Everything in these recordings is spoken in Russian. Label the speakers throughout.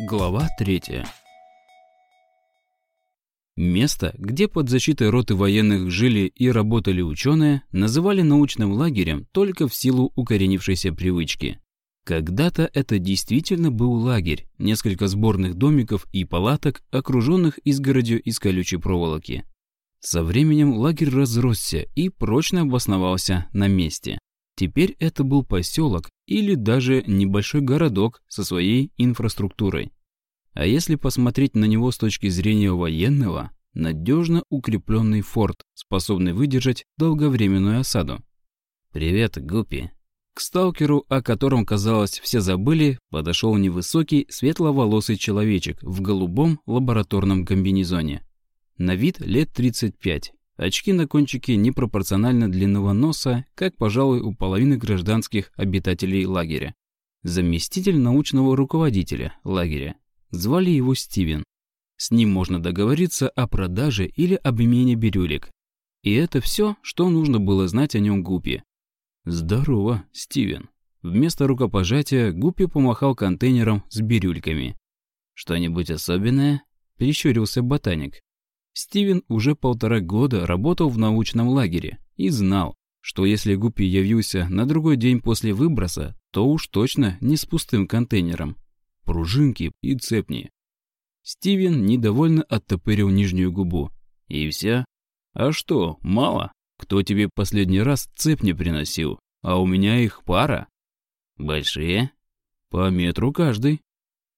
Speaker 1: Глава 3 Место, где под защитой роты военных жили и работали ученые, называли научным лагерем только в силу укоренившейся привычки. Когда-то это действительно был лагерь, несколько сборных домиков и палаток, окруженных изгородью из колючей проволоки. Со временем лагерь разросся и прочно обосновался на месте. Теперь это был поселок или даже небольшой городок со своей инфраструктурой. А если посмотреть на него с точки зрения военного, надежно укрепленный форт, способный выдержать долговременную осаду. «Привет, Гуппи». К сталкеру, о котором, казалось, все забыли, подошел невысокий, светловолосый человечек в голубом лабораторном комбинезоне. На вид лет 35, Очки на кончике непропорционально длинного носа, как, пожалуй, у половины гражданских обитателей лагеря. Заместитель научного руководителя лагеря. Звали его Стивен. С ним можно договориться о продаже или обмене бирюлек. И это все, что нужно было знать о нем Гуппи. «Здорово, Стивен». Вместо рукопожатия Гуппи помахал контейнером с бирюльками. «Что-нибудь особенное?» – прищурился ботаник. Стивен уже полтора года работал в научном лагере и знал, что если Гуппи явился на другой день после выброса, то уж точно не с пустым контейнером. Пружинки и цепни. Стивен недовольно оттопырил нижнюю губу. И все? А что, мало? Кто тебе последний раз цепни приносил? А у меня их пара. Большие? По метру каждый.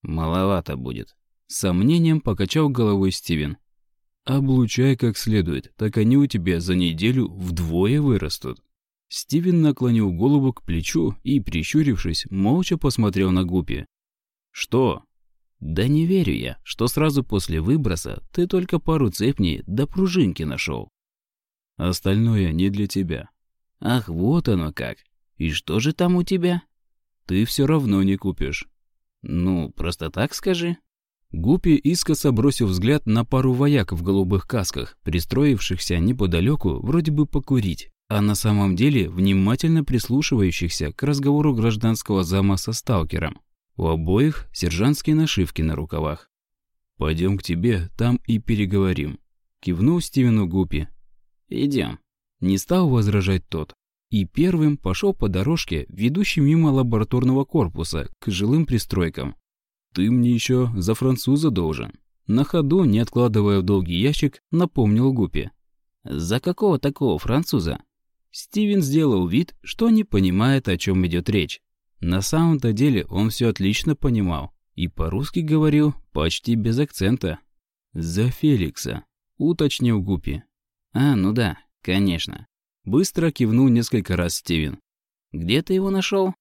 Speaker 1: Маловато будет. Сомнением покачал головой Стивен. Облучай как следует, так они у тебя за неделю вдвое вырастут. Стивен наклонил голову к плечу и, прищурившись, молча посмотрел на Гупи. «Что?» «Да не верю я, что сразу после выброса ты только пару цепней до пружинки нашел. Остальное не для тебя». «Ах, вот оно как. И что же там у тебя?» «Ты все равно не купишь». «Ну, просто так скажи». Гуппи искоса бросил взгляд на пару вояк в голубых касках, пристроившихся неподалеку, вроде бы покурить, а на самом деле внимательно прислушивающихся к разговору гражданского зама со сталкером. У обоих сержантские нашивки на рукавах. «Пойдем к тебе, там и переговорим», — кивнул Стивену Гуппи. «Идем». Не стал возражать тот. И первым пошел по дорожке, ведущей мимо лабораторного корпуса, к жилым пристройкам. «Ты мне еще за француза должен». На ходу, не откладывая в долгий ящик, напомнил Гуппи. «За какого такого француза?» Стивен сделал вид, что не понимает, о чем идет речь. На самом-то деле он все отлично понимал и по-русски говорил почти без акцента. «За Феликса», — уточнил Гуппи. «А, ну да, конечно». Быстро кивнул несколько раз Стивен. «Где ты его нашел?»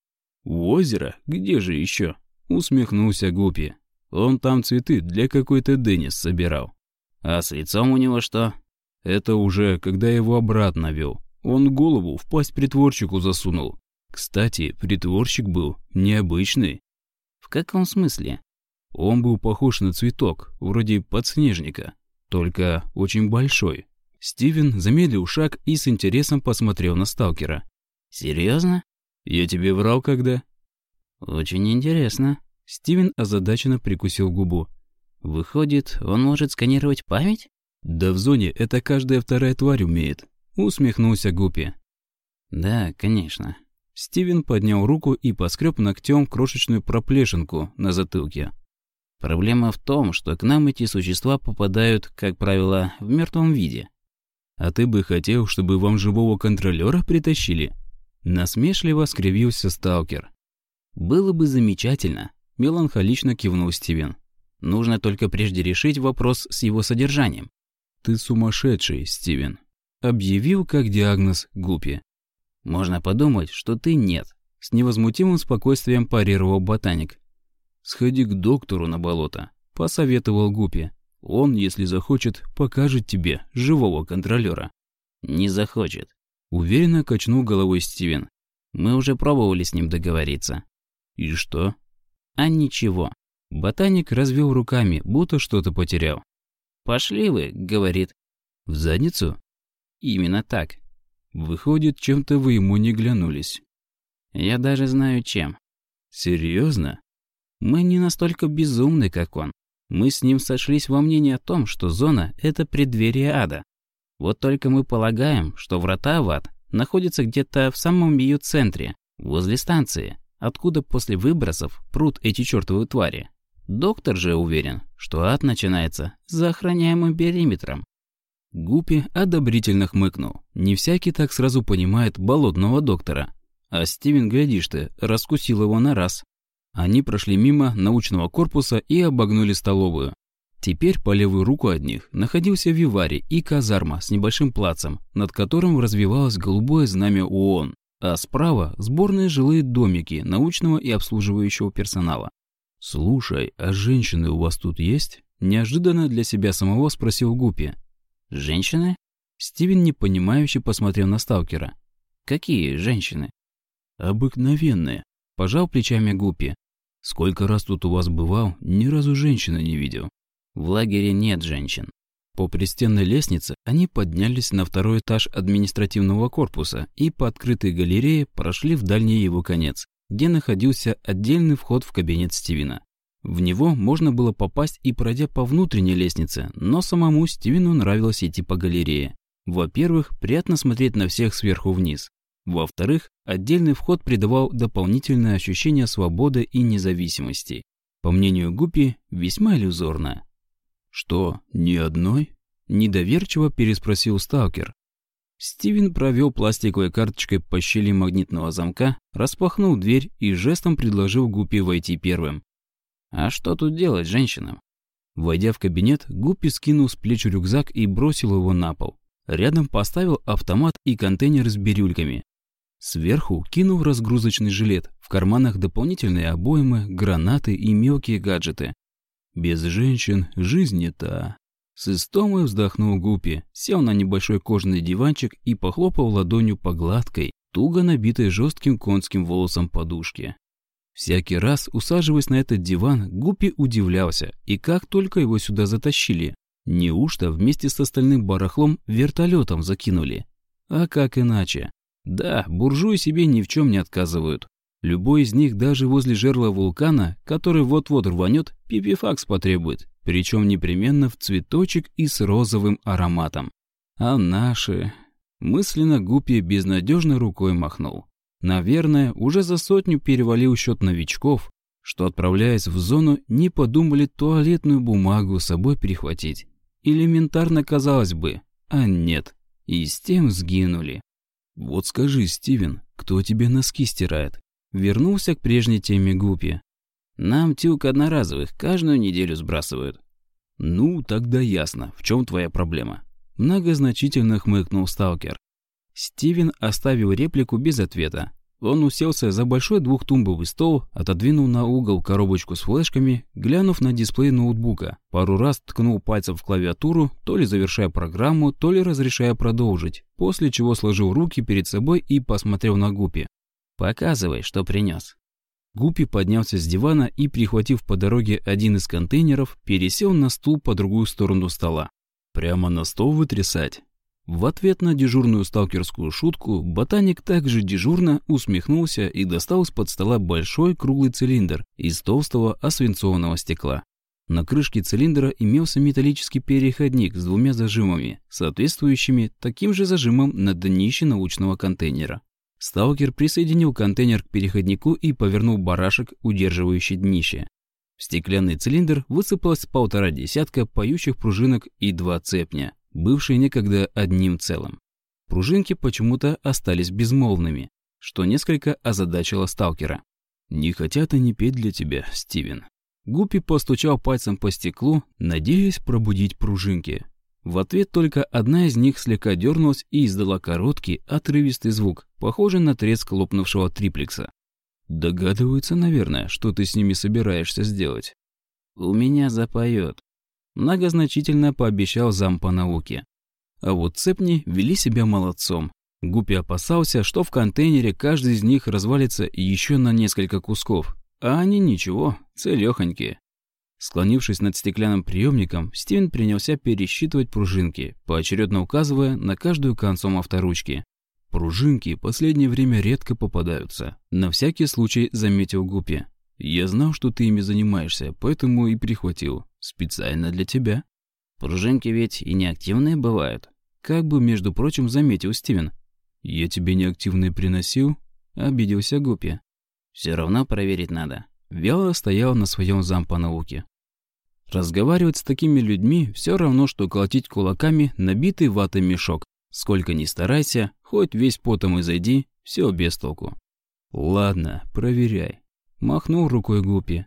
Speaker 1: «У озера? Где же еще?» Усмехнулся Гупи. Он там цветы для какой-то Денис собирал. А с лицом у него что? Это уже, когда его обратно вел. Он голову в пасть притворщику засунул. Кстати, притворщик был необычный. В каком смысле? Он был похож на цветок, вроде подснежника, только очень большой. Стивен замедлил шаг и с интересом посмотрел на сталкера. «Серьезно? Я тебе врал когда?» «Очень интересно». Стивен озадаченно прикусил губу. «Выходит, он может сканировать память?» «Да в зоне это каждая вторая тварь умеет», — усмехнулся Гуппи. «Да, конечно». Стивен поднял руку и поскреб ногтем крошечную проплешинку на затылке. «Проблема в том, что к нам эти существа попадают, как правило, в мертвом виде». «А ты бы хотел, чтобы вам живого контролера притащили?» Насмешливо скривился сталкер. «Было бы замечательно», – меланхолично кивнул Стивен. «Нужно только прежде решить вопрос с его содержанием». «Ты сумасшедший, Стивен», – объявил как диагноз Гуппи. «Можно подумать, что ты нет», – с невозмутимым спокойствием парировал ботаник. «Сходи к доктору на болото», – посоветовал Гуппи. «Он, если захочет, покажет тебе живого контролера». «Не захочет», – уверенно качнул головой Стивен. «Мы уже пробовали с ним договориться». «И что?» «А ничего». Ботаник развел руками, будто что-то потерял. «Пошли вы», — говорит. «В задницу?» «Именно так». «Выходит, чем-то вы ему не глянулись». «Я даже знаю, чем». «Серьезно?» Мы не настолько безумны, как он. Мы с ним сошлись во мнении о том, что зона – это преддверие ада. Вот только мы полагаем, что врата в ад находятся где-то в самом ее центре, возле станции, откуда после выбросов прут эти чертовы твари. Доктор же уверен, что ад начинается за охраняемым периметром. Гупи одобрительно хмыкнул. Не всякий так сразу понимает болотного доктора. А Стивен, глядишь ты, раскусил его на раз. Они прошли мимо научного корпуса и обогнули столовую. Теперь по левую руку от них находился виварий и казарма с небольшим плацем, над которым развивалось голубое знамя ООН, а справа – сборные жилые домики научного и обслуживающего персонала. «Слушай, а женщины у вас тут есть?» Неожиданно для себя самого спросил Гупи. «Женщины?» Стивен непонимающе посмотрел на сталкера. «Какие женщины?» «Обыкновенные», – пожал плечами Гупи. «Сколько раз тут у вас бывал, ни разу женщины не видел». «В лагере нет женщин». По пристенной лестнице они поднялись на второй этаж административного корпуса и по открытой галерее прошли в дальний его конец, где находился отдельный вход в кабинет Стивена. В него можно было попасть и пройдя по внутренней лестнице, но самому Стивену нравилось идти по галерее. Во-первых, приятно смотреть на всех сверху вниз. Во-вторых, отдельный вход придавал дополнительное ощущение свободы и независимости. По мнению Гуппи, весьма иллюзорно. «Что, ни одной?» – недоверчиво переспросил сталкер. Стивен провел пластиковой карточкой по щели магнитного замка, распахнул дверь и жестом предложил Гуппи войти первым. А что тут делать женщинам? Войдя в кабинет, Гуппи скинул с плеч рюкзак и бросил его на пол. Рядом поставил автомат и контейнер с бирюльками. Сверху кинул разгрузочный жилет, в карманах дополнительные обоймы, гранаты и мелкие гаджеты. Без женщин жизнь не та. С истомой вздохнул Гуппи, сел на небольшой кожаный диванчик и похлопал ладонью по гладкой, туго набитой жестким конским волосом подушке. Всякий раз, усаживаясь на этот диван, Гуппи удивлялся, и как только его сюда затащили. Неужто вместе с остальным барахлом вертолетом закинули? А как иначе? Да, буржуи себе ни в чем не отказывают. Любой из них даже возле жерла вулкана, который вот-вот рванет, пипифакс потребует, причем непременно в цветочек и с розовым ароматом. А наши... Мысленно Гуппи безнадежно рукой махнул. Наверное, уже за сотню перевалил счет новичков, что, отправляясь в зону, не подумали туалетную бумагу с собой перехватить. Элементарно казалось бы, а нет, и с тем сгинули. «Вот скажи, Стивен, кто тебе носки стирает?» Вернулся к прежней теме Гупи. «Нам тюк одноразовых каждую неделю сбрасывают». «Ну, тогда ясно, в чем твоя проблема?» Многозначительно хмыкнул сталкер. Стивен оставил реплику без ответа. Он уселся за большой двухтумбовый стол, отодвинул на угол коробочку с флешками, глянув на дисплей ноутбука. Пару раз ткнул пальцем в клавиатуру, то ли завершая программу, то ли разрешая продолжить, после чего сложил руки перед собой и посмотрел на Гупи. «Показывай, что принес». Гупи поднялся с дивана и, прихватив по дороге один из контейнеров, пересел на стул по другую сторону стола. «Прямо на стол вытрясать?» В ответ на дежурную сталкерскую шутку ботаник также дежурно усмехнулся и достал из-под стола большой круглый цилиндр из толстого освинцованного стекла. На крышке цилиндра имелся металлический переходник с двумя зажимами, соответствующими таким же зажимам на днище научного контейнера. Сталкер присоединил контейнер к переходнику и повернул барашек, удерживающий днище. В стеклянный цилиндр высыпалось полтора десятка поющих пружинок и два цепня бывшие некогда одним целым. Пружинки почему-то остались безмолвными, что несколько озадачило сталкера. «Не хотят они петь для тебя, Стивен». Гуппи постучал пальцем по стеклу, надеясь пробудить пружинки. В ответ только одна из них слегка дернулась и издала короткий, отрывистый звук, похожий на треск лопнувшего триплекса. Догадываются, наверное, что ты с ними собираешься сделать. «У меня запоет», Многозначительно пообещал зам по науке. А вот цепни вели себя молодцом. Гуппи опасался, что в контейнере каждый из них развалится еще на несколько кусков. А они ничего, целехонькие. Склонившись над стеклянным приемником, Стивен принялся пересчитывать пружинки, поочередно указывая на каждую концом авторучки. Пружинки последнее время редко попадаются. На всякий случай заметил Гуппи. Я знал, что ты ими занимаешься, поэтому и прихватил. Специально для тебя.
Speaker 2: Пружинки ведь и неактивные бывают.
Speaker 1: Как бы, между прочим, заметил Стивен. Я тебе неактивные приносил? Обиделся Гуппи.
Speaker 2: Все равно проверить надо.
Speaker 1: Вяло стоял на своем зам по науке. Разговаривать с такими людьми все равно, что колотить кулаками набитый ватой мешок. Сколько ни старайся, хоть весь потом и зайди, все без толку. Ладно, проверяй. Махнул рукой Гуппи.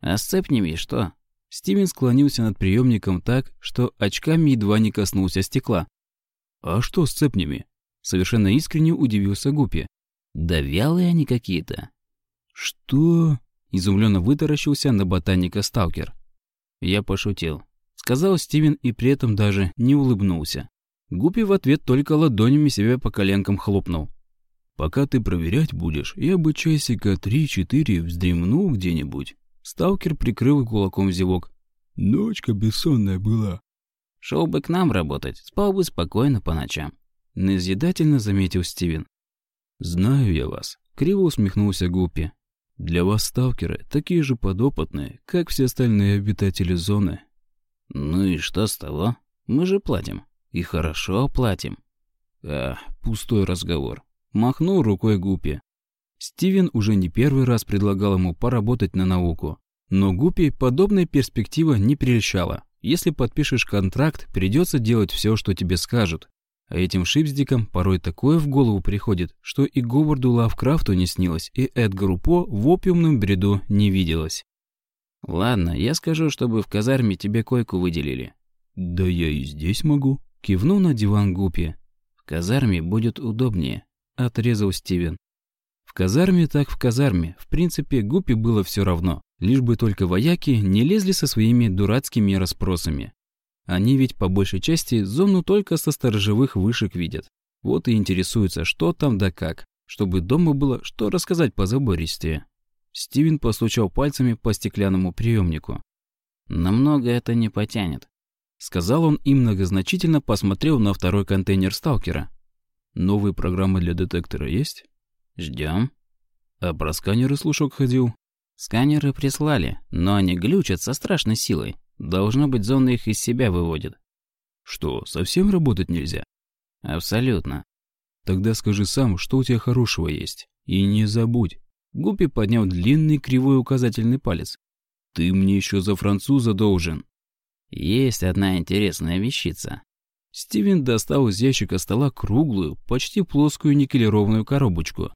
Speaker 2: А с цепнями что?
Speaker 1: Стивен склонился над приемником так, что очками едва не коснулся стекла. «А что с цепнями?» Совершенно искренне удивился Гуппи.
Speaker 2: «Да вялые они какие-то».
Speaker 1: «Что?» Изумленно вытаращился на ботаника сталкер. Я пошутил. Сказал Стивен и при этом даже не улыбнулся. Гуппи в ответ только ладонями себя по коленкам хлопнул. «Пока ты проверять будешь, я бы часика три-четыре вздремнул где-нибудь». Сталкер прикрыл кулаком зевок. «Ночка бессонная была».
Speaker 2: «Шел бы к нам работать, спал бы спокойно по ночам», — назидательно заметил Стивен.
Speaker 1: «Знаю я вас», — криво усмехнулся Гуппи. «Для вас сталкеры такие же подопытные, как все остальные обитатели зоны».
Speaker 2: «Ну и что с того? Мы же платим. И хорошо платим».
Speaker 1: «А, пустой разговор». Махнул рукой Гуппи. Стивен уже не первый раз предлагал ему поработать на науку. Но Гуппи подобная перспектива не прельщала. Если подпишешь контракт, придется делать все, что тебе скажут. А этим шипздикам порой такое в голову приходит, что и Говарду Лавкрафту не снилось, и Эдгару По в опиумном бреду не виделось.
Speaker 2: «Ладно, я скажу, чтобы в казарме тебе койку выделили».
Speaker 1: «Да я и здесь могу», — кивнул на диван Гуппи.
Speaker 2: «В казарме будет удобнее», — отрезал Стивен.
Speaker 1: В казарме так в казарме, в принципе, Гуппи было все равно, лишь бы только вояки не лезли со своими дурацкими расспросами. Они ведь по большей части зону только со сторожевых вышек видят. Вот и интересуются, что там да как, чтобы дома было что рассказать по забористее. Стивен постучал пальцами по стеклянному приемнику.
Speaker 2: «Намного это не потянет», —
Speaker 1: сказал он и многозначительно посмотрел на второй контейнер сталкера. «Новые программы для детектора есть?»
Speaker 2: Ждем.
Speaker 1: А про сканеры слушок ходил?
Speaker 2: Сканеры прислали, но они глючат со страшной силой. Должно быть, зона их из себя выводит.
Speaker 1: Что, совсем работать нельзя?
Speaker 2: Абсолютно.
Speaker 1: Тогда скажи сам, что у тебя хорошего есть. И не забудь. Гуппи поднял длинный кривой указательный палец. Ты мне еще за француза должен.
Speaker 2: Есть одна интересная вещица.
Speaker 1: Стивен достал из ящика стола круглую, почти плоскую никелированную коробочку.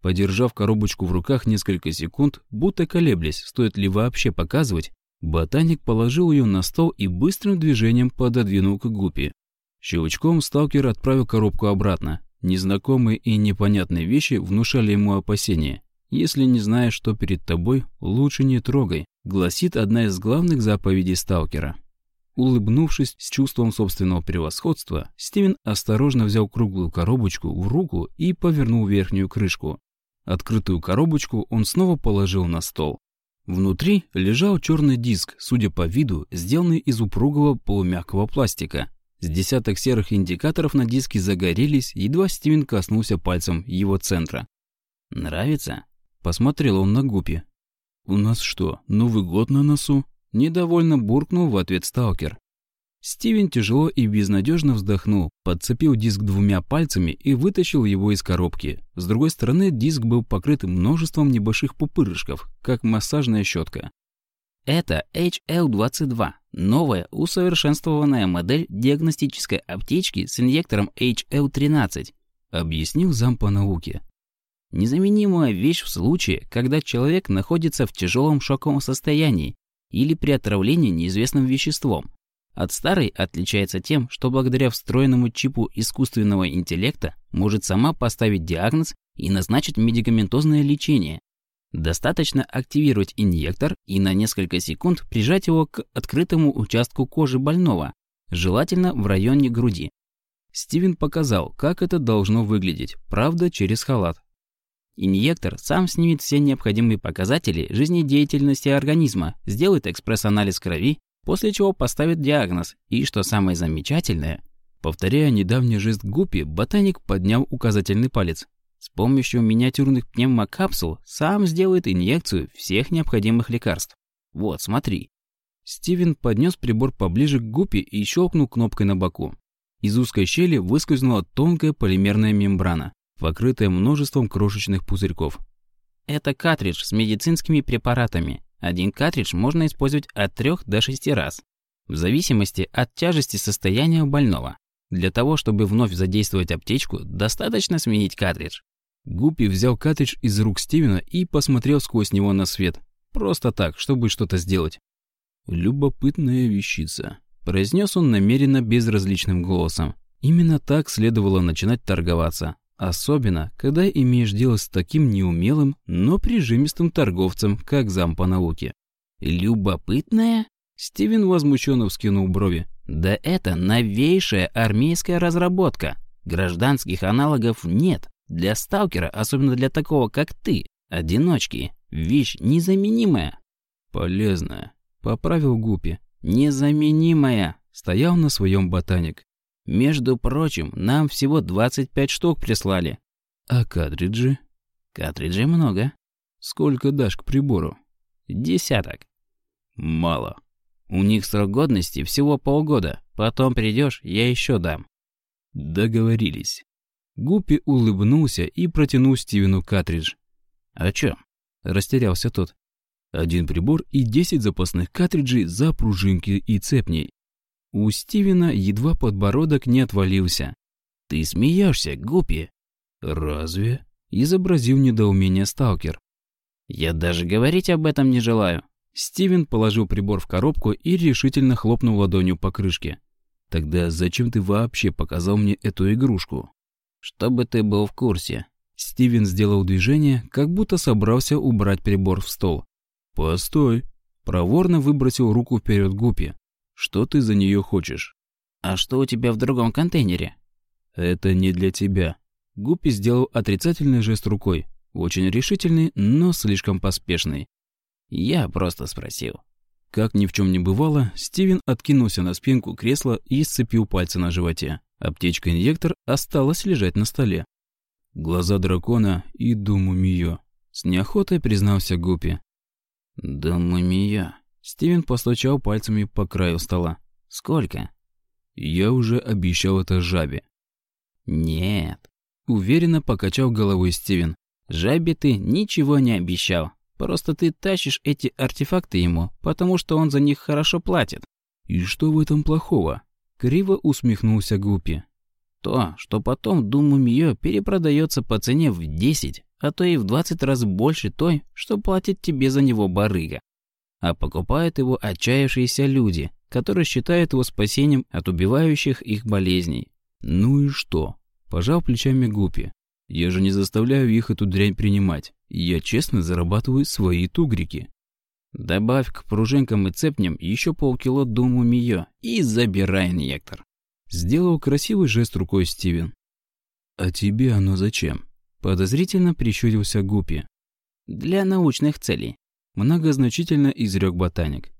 Speaker 1: Подержав коробочку в руках несколько секунд, будто колеблясь, стоит ли вообще показывать, ботаник положил ее на стол и быстрым движением пододвинул к гупе. Щелчком сталкер отправил коробку обратно. Незнакомые и непонятные вещи внушали ему опасения. «Если не знаешь, что перед тобой, лучше не трогай», гласит одна из главных заповедей сталкера. Улыбнувшись с чувством собственного превосходства, Стивен осторожно взял круглую коробочку в руку и повернул верхнюю крышку. Открытую коробочку он снова положил на стол. Внутри лежал черный диск, судя по виду, сделанный из упругого полумягкого пластика. С десяток серых индикаторов на диске загорелись, едва Стивен коснулся пальцем его центра.
Speaker 2: «Нравится?»
Speaker 1: – посмотрел он на Гупи. «У нас что, Новый год на носу?» – недовольно буркнул в ответ сталкер. Стивен тяжело и безнадежно вздохнул, подцепил диск двумя пальцами и вытащил его из коробки. С другой стороны, диск был покрыт множеством небольших пупырышков, как массажная щетка.
Speaker 2: Это HL22, новая усовершенствованная модель диагностической аптечки с инъектором HL13, объяснил зам по науке. Незаменимая вещь в случае, когда человек находится в тяжелом шоковом состоянии или при отравлении неизвестным веществом, от старой отличается тем, что благодаря встроенному чипу искусственного интеллекта может сама поставить диагноз и назначить медикаментозное лечение. Достаточно активировать инъектор и на несколько секунд прижать его к открытому участку кожи больного, желательно в районе груди.
Speaker 1: Стивен показал, как это должно выглядеть, правда, через халат.
Speaker 2: Инъектор сам снимет все необходимые показатели жизнедеятельности организма, сделает экспресс-анализ крови после чего поставит диагноз. И, что самое замечательное,
Speaker 1: повторяя недавний жест Гуппи, ботаник поднял указательный палец.
Speaker 2: с помощью миниатюрных пневмокапсул сам сделает инъекцию всех необходимых лекарств. Вот, смотри.
Speaker 1: Стивен поднес прибор поближе к гупе и щелкнул кнопкой на боку. Из узкой щели выскользнула тонкая полимерная мембрана, покрытая множеством крошечных пузырьков.
Speaker 2: Это картридж с медицинскими препаратами. Один картридж можно использовать от 3 до 6 раз, в зависимости от тяжести состояния больного. Для того, чтобы вновь задействовать аптечку, достаточно сменить картридж.
Speaker 1: Гуппи взял картридж из рук Стивена и посмотрел сквозь него на свет. Просто так, чтобы что-то сделать. «Любопытная вещица», – произнес он намеренно безразличным голосом. Именно так следовало начинать торговаться. Особенно, когда имеешь дело с таким неумелым, но прижимистым торговцем, как зам по науке.
Speaker 2: «Любопытная?» Стивен возмущенно вскинул брови. «Да это новейшая армейская разработка. Гражданских аналогов нет. Для сталкера, особенно для такого, как ты, одиночки, вещь незаменимая.
Speaker 1: Полезная, поправил Гупи.
Speaker 2: Незаменимая,
Speaker 1: стоял на своем ботаник.
Speaker 2: Между прочим, нам всего 25 штук прислали.
Speaker 1: А картриджи?
Speaker 2: Картриджей много.
Speaker 1: Сколько дашь к прибору?
Speaker 2: Десяток.
Speaker 1: Мало.
Speaker 2: У них срок годности всего полгода. Потом придешь, я еще дам.
Speaker 1: Договорились. Гуппи улыбнулся и протянул Стивену картридж.
Speaker 2: «О чем?»
Speaker 1: – растерялся тот. «Один прибор и десять запасных картриджей за пружинки и цепней». У Стивена едва подбородок не отвалился.
Speaker 2: «Ты смеешься, Гуппи?»
Speaker 1: «Разве?» – изобразил недоумение сталкер.
Speaker 2: «Я даже говорить об этом не желаю».
Speaker 1: Стивен положил прибор в коробку и решительно хлопнул ладонью по крышке. «Тогда зачем ты вообще показал мне эту игрушку?»
Speaker 2: чтобы ты был в курсе».
Speaker 1: Стивен сделал движение, как будто собрался убрать прибор в стол. «Постой!» Проворно выбросил руку вперед Гупи. «Что ты за нее хочешь?»
Speaker 2: «А что у тебя в другом контейнере?»
Speaker 1: «Это не для тебя». Гуппи сделал отрицательный жест рукой. Очень решительный, но слишком поспешный.
Speaker 2: «Я просто спросил».
Speaker 1: Как ни в чем не бывало, Стивен откинулся на спинку кресла и сцепил пальцы на животе. Аптечка-инъектор осталась лежать на столе. Глаза дракона и думу Мио. С неохотой признался Гупи.
Speaker 2: «Думу Мио».
Speaker 1: Стивен постучал пальцами по краю стола.
Speaker 2: «Сколько?»
Speaker 1: «Я уже обещал это жабе».
Speaker 2: «Нет».
Speaker 1: Уверенно покачал головой Стивен.
Speaker 2: «Жабе ты ничего не обещал. Просто ты тащишь эти артефакты ему, потому что он за них хорошо платит».
Speaker 1: «И что в этом плохого?» Криво усмехнулся Гупи.
Speaker 2: То, что потом Думу Мио перепродается по цене в 10, а то и в 20 раз больше той, что платит тебе за него барыга. А покупают его отчаявшиеся люди, которые считают его спасением от убивающих их болезней.
Speaker 1: Ну и что? Пожал плечами Гупи. Я же не заставляю их эту дрянь принимать. Я честно зарабатываю свои тугрики.
Speaker 2: Добавь к пружинкам и цепням еще полкило Думу Мио и забирай инъектор.
Speaker 1: Сделал красивый жест рукой Стивен. «А тебе оно зачем?» Подозрительно прищурился Гупи.
Speaker 2: «Для научных целей», –
Speaker 1: многозначительно изрек ботаник.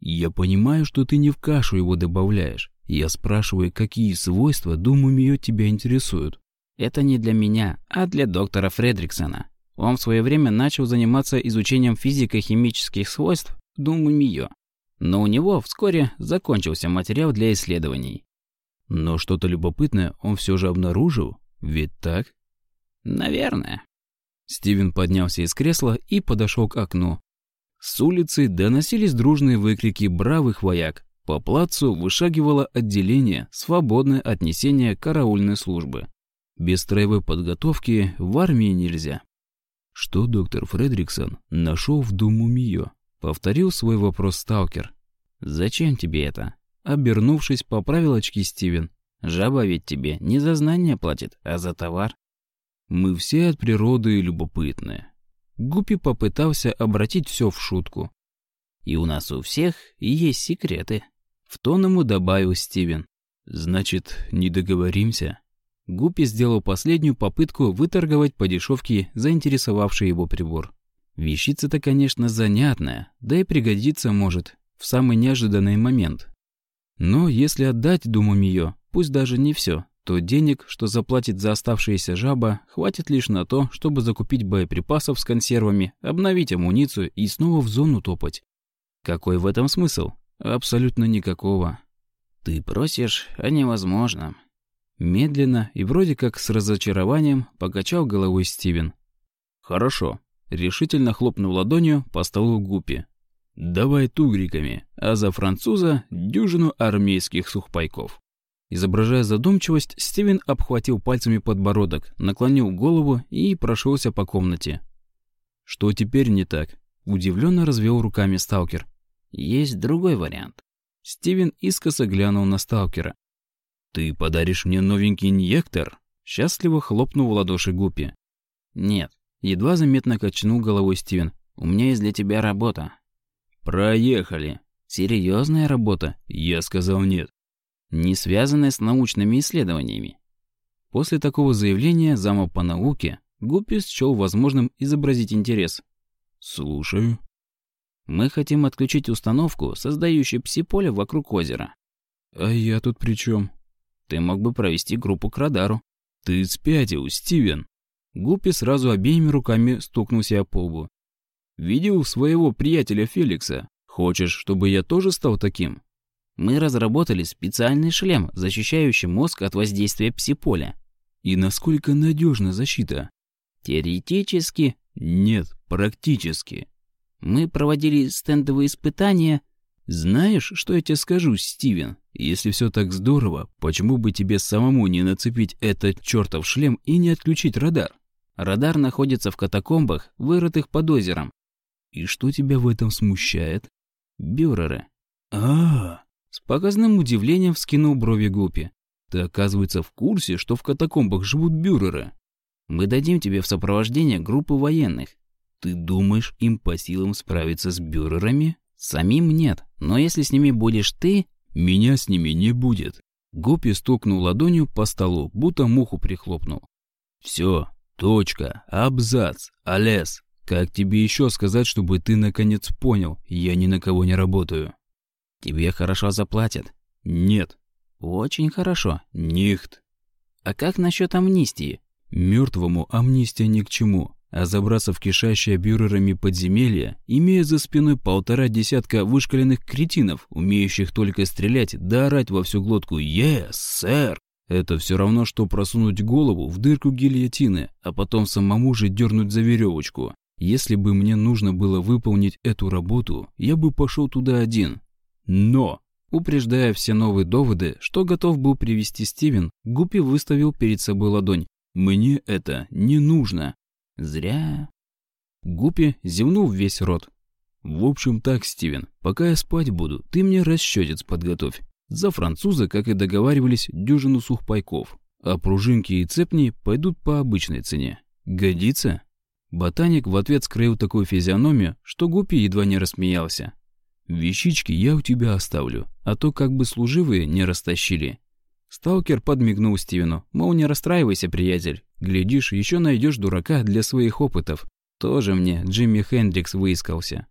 Speaker 1: «Я понимаю, что ты не в кашу его добавляешь. Я спрашиваю, какие свойства Мио тебя интересуют?»
Speaker 2: «Это не для меня, а для доктора Фредриксона. Он в свое время начал заниматься изучением физико-химических свойств Думумио, но у него вскоре закончился материал для исследований.
Speaker 1: Но что-то любопытное он все же обнаружил, ведь так?
Speaker 2: Наверное.
Speaker 1: Стивен поднялся из кресла и подошел к окну. С улицы доносились дружные выкрики бравых вояк. По плацу вышагивало отделение, свободное от несения караульной службы. Без строевой подготовки в армии нельзя. Что доктор Фредриксон нашел в Думу Мио? Повторил свой вопрос сталкер.
Speaker 2: «Зачем тебе это?»
Speaker 1: Обернувшись, поправил очки Стивен.
Speaker 2: «Жаба ведь тебе не за знания платит, а за товар».
Speaker 1: «Мы все от природы любопытные». Гуппи попытался обратить все в шутку.
Speaker 2: «И у нас у всех есть секреты», —
Speaker 1: в тон ему добавил Стивен. «Значит, не договоримся?» Гуппи сделал последнюю попытку выторговать по дешевке заинтересовавший его прибор. Вещица-то, конечно, занятная, да и пригодится может в самый неожиданный момент. Но если отдать Думу Мио, пусть даже не все, то денег, что заплатит за оставшиеся жаба, хватит лишь на то, чтобы закупить боеприпасов с консервами, обновить амуницию и снова в зону топать. Какой в этом смысл? Абсолютно никакого. Ты просишь о невозможном. Медленно и вроде как с разочарованием покачал головой Стивен. Хорошо. Решительно хлопнул ладонью по столу Гуппи. Давай тугриками, а за француза дюжину армейских сухпайков. Изображая задумчивость, Стивен обхватил пальцами подбородок, наклонил голову и прошелся по комнате. «Что теперь не так?» – удивленно развел руками сталкер. «Есть другой вариант». Стивен искоса глянул на сталкера. «Ты подаришь мне новенький инъектор?» Счастливо хлопнул в ладоши Гуппи. «Нет», – едва заметно качнул головой Стивен. «У меня есть для тебя работа». «Проехали». «Серьезная работа?» Я сказал нет не связанное с научными исследованиями. После такого заявления зама по науке Гуппи счел возможным изобразить интерес. «Слушаю». «Мы хотим отключить установку, создающую пси-поле вокруг озера». «А я тут при чем? «Ты мог бы провести группу к радару». «Ты спятил, Стивен!» Гуппи сразу обеими руками стукнул себя по лбу. «Видел своего приятеля Феликса? Хочешь, чтобы я тоже стал таким?» Мы разработали специальный шлем, защищающий мозг от воздействия псиполя. И насколько надежна защита? Теоретически. Нет, практически. Мы проводили стендовые испытания. Знаешь, что я тебе скажу, Стивен? Если все так здорово, почему бы тебе самому не нацепить этот чертов шлем и не отключить радар? Радар находится в катакомбах, вырытых под озером. И что тебя в этом смущает? Бюреры. А, -а, -а. С показным удивлением вскинул брови Гуппи. «Ты, оказывается, в курсе, что в катакомбах живут бюреры? Мы дадим тебе в сопровождение группы военных. Ты думаешь, им по силам справиться с бюрерами? Самим нет, но если с ними будешь ты, меня с ними не будет». Гуппи стукнул ладонью по столу, будто муху прихлопнул. «Все, точка, абзац, алес. Как тебе еще сказать, чтобы ты наконец понял, я ни на кого не работаю?» Тебе хорошо заплатят? Нет. Очень хорошо. Нихт. А как насчет амнистии? Мертвому амнистия ни к чему. А забраться в кишащее бюрерами подземелье, имея за спиной полтора десятка вышкаленных кретинов, умеющих только стрелять да орать во всю глотку «Yes, сэр!» Это все равно, что просунуть голову в дырку гильотины, а потом самому же дернуть за веревочку. Если бы мне нужно было выполнить эту работу, я бы пошел туда один, но, упреждая все новые доводы, что готов был привести Стивен, Гуппи выставил перед собой ладонь. «Мне это не нужно». «Зря». Гуппи зевнул весь рот. «В общем так, Стивен, пока я спать буду, ты мне расчетец подготовь. За француза, как и договаривались, дюжину сухпайков. А пружинки и цепни пойдут по обычной цене. Годится?» Ботаник в ответ скрыл такую физиономию, что Гуппи едва не рассмеялся. Вещички я у тебя оставлю, а то как бы служивые не растащили». Сталкер подмигнул Стивену, мол, не расстраивайся, приятель. Глядишь, еще найдешь дурака для своих опытов. Тоже мне Джимми Хендрикс выискался.